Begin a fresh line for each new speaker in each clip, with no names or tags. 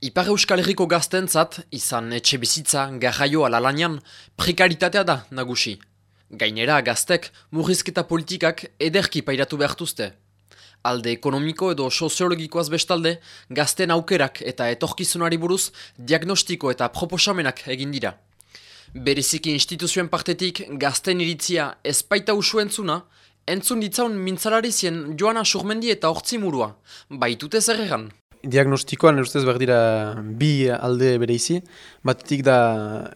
Ipar Euskal Herriko gaztentzat, izan etxe bizitza, garraio alalanian, prekaritatea da nagusi. Gainera, gaztek, murrizketa politikak ederki pairatu behartuzte. Alde ekonomiko edo soziologikoaz bestalde, gazten aukerak eta etorkizunari buruz diagnostiko eta proposamenak egin dira. Bereziki instituzioen partetik gazten iritzia ezpaita usu entzuna, entzun ditzaun mintzalarizien joana surmendi eta hortzimurua, baitute zer egan.
Diagnostikoan ustez behar dira bi alde bere izi. Batetik da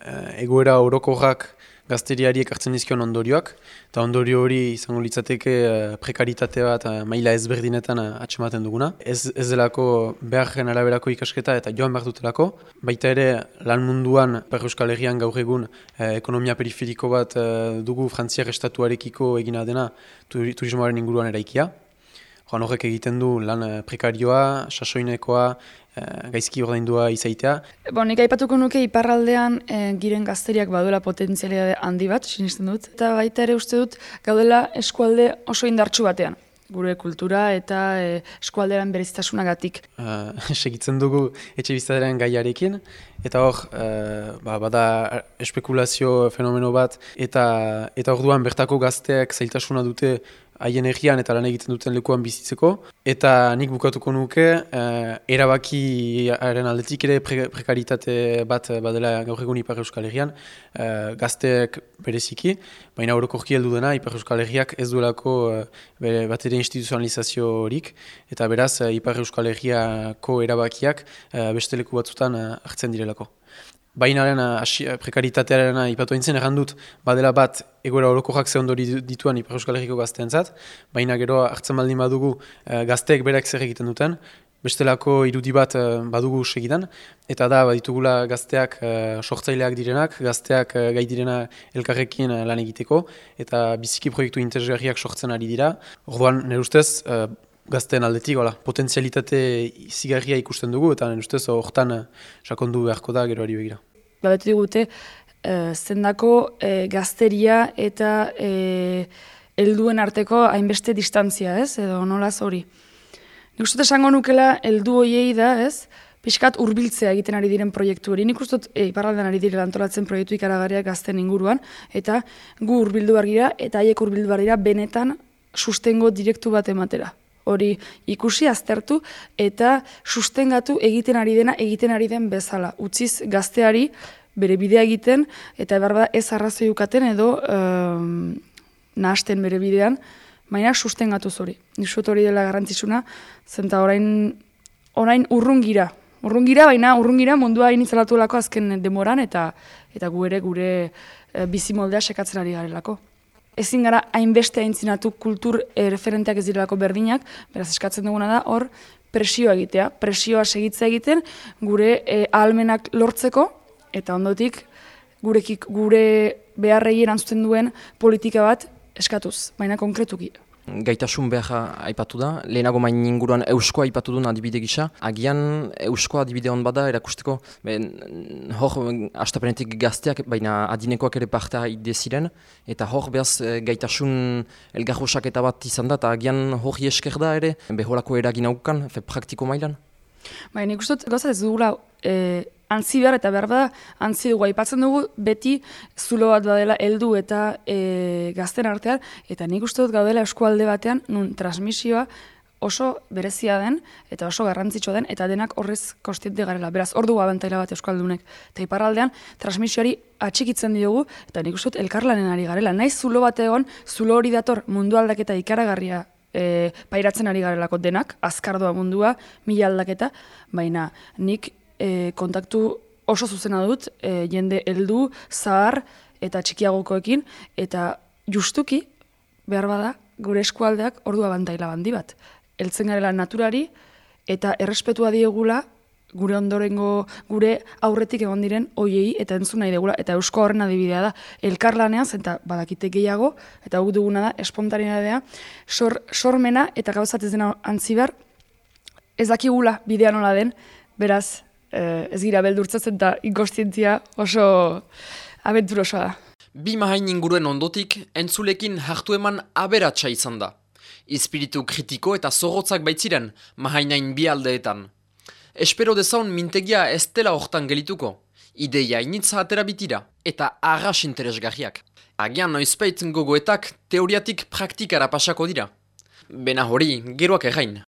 eh, egoera orokorrak gazteriari ekartzen dizkion ondorioak. Eta ondorio hori izango litzateke eh, prekaritate bat eh, maila ezberdinetan atxematen duguna. Ez, ez delako behar gen araberako ikasketa eta joan behar dutelako. Baita ere lan munduan per euskal herrian gaur egun ekonomia periferiko bat dugu frantziak estatuarekiko egina dena turismoaren inguruan eraikia. Joan horrek egiten du lan eh, prekarioa, sasoinekoa, eh, gaizki ordaindua izaitea.
Bon, nik aipatuko nuke iparraldean e, giren gazteriak baduela potentzialia handi bat, sinisten dut. Eta baita ere uste dut gaudela eskualde oso indartsu batean gure kultura eta e, eskualderan berezitasunagatik.
Uh, segitzen dugu etxe biztadaren gaiarekin, eta hor, ba, bada espekulazio fenomeno bat, eta eta orduan bertako gazteak zailtasuna dute haien egian eta lan egiten duten lekuan bizitzeko. Eta nik bukatuko nuke, eh, erabakiaren aldetik ere prekaritate bat badela gaur egun Ipar Euskal Herrian, eh, gazteek bereziki, baina orokorki heldu dena Ipar Euskal Herriak ez duelako eh, bat ere instituzionalizazio horik, eta beraz eh, Ipar Euskal Herriako erabakiak eh, beste leku batzutan eh, hartzen direlako. Bainaren uh, prekaritatearen ipatu entzen errandut, badela bat egoera orokorrak ze ondori dituan Ipar Euskal Herriko gazteentzat, baina gero hartzen baldin badugu uh, gazteek berak zer egiten duten, bestelako irudi bat uh, badugu segidan, eta da baditugula gazteak uh, sortzaileak direnak, gazteak uh, gai direna elkarrekin lan egiteko, eta biziki proiektu interesgarriak sortzen ari dira. Orduan, nire ustez, gazten aldetik, hola, potentzialitate zigarria ikusten dugu, eta ustez hortan uh, sakondu beharko da gero ari begira.
Babetu digute, uh, zendako uh, gazteria eta uh, helduen arteko hainbeste distantzia, ez? Edo nola hori. Nik uste esango nukela heldu hoiei da, ez? Piskat hurbiltzea egiten ari diren proiektu hori. Nik uste e, iparraldean ari direla antolatzen proiektu ikaragarriak gazten inguruan, eta gu hurbildu gira eta haiek hurbildu dira benetan sustengo direktu bat ematera hori ikusi aztertu eta sustengatu egiten ari dena egiten ari den bezala. Utziz gazteari bere bidea egiten eta ebar ez arrazoi ukaten edo um, nahasten bere bidean, baina sustengatu zori. Nisut hori dela garrantzitsuna, zenta orain, orain urrungira. Urrungira, baina urrungira mundua initzalatu lako azken demoran eta eta gu ere gure e, bizimoldea sekatzen ari garelako ezin gara hainbeste haintzinatu kultur referenteak ez direlako berdinak, beraz eskatzen duguna da hor presioa egitea, presioa segitza egiten gure e, ahalmenak lortzeko eta ondotik gurekik gure beharrei erantzuten duen politika bat eskatuz, baina konkretuki
gaitasun behar aipatu da, lehenago main inguruan euskoa aipatu duen adibide gisa, agian euskoa adibide hon bada erakusteko, ben, hor astapenetik gazteak, baina adinekoak ere partea ide ziren, eta hor behaz eh, gaitasun elgarrosak eta bat izan da, eta agian hor esker da ere, beholako eragin aukan, fe praktiko mailan?
Baina ikustot, gozat ez dugula, e, antzi behar eta behar bada, antzi dugu, aipatzen dugu beti zulo bat badela heldu eta e, gazten artean, eta nik uste dut gaudela eskualde batean, nun transmisioa oso berezia den, eta oso garrantzitsu den, eta denak horrez kostiente garela. Beraz, hor dugu abentaila bat eskualdunek. Eta iparraldean, transmisioari atxikitzen diogu, eta nik uste dut elkarlanen ari garela. Naiz zulo bat egon, zulo hori dator mundu aldaketa ikaragarria e, pairatzen ari garelako denak, azkardoa mundua, mila aldaketa, baina nik e, kontaktu oso zuzena dut, e, jende heldu, zahar eta txikiagokoekin, eta justuki, behar bada, gure eskualdeak ordua bandaila bandi bat. Eltzen garela naturari, eta errespetua diegula, gure ondorengo, gure aurretik egon diren oiei eta entzun nahi degula, eta eusko horren adibidea da, elkarlanean, eta badakite gehiago, eta guk duguna da, espontaneadea, sor, sormena eta gauzatez dena antzibar, ez dakigula bidea nola den, beraz, ez gira beldurtzatzen eta inkostientzia oso abenturosoa da.
Bi mahain inguruen ondotik, entzulekin hartu eman aberatsa izan da. Espiritu kritiko eta zorrotzak baitziren mahainain bi aldeetan. espero dezaun mintegia ez dela hortan gelituko. Ideia initza atera bitira, eta arras interesgarriak. Agian noizpeit gogoetak teoriatik praktikara pasako dira. Bena hori, geroak errain.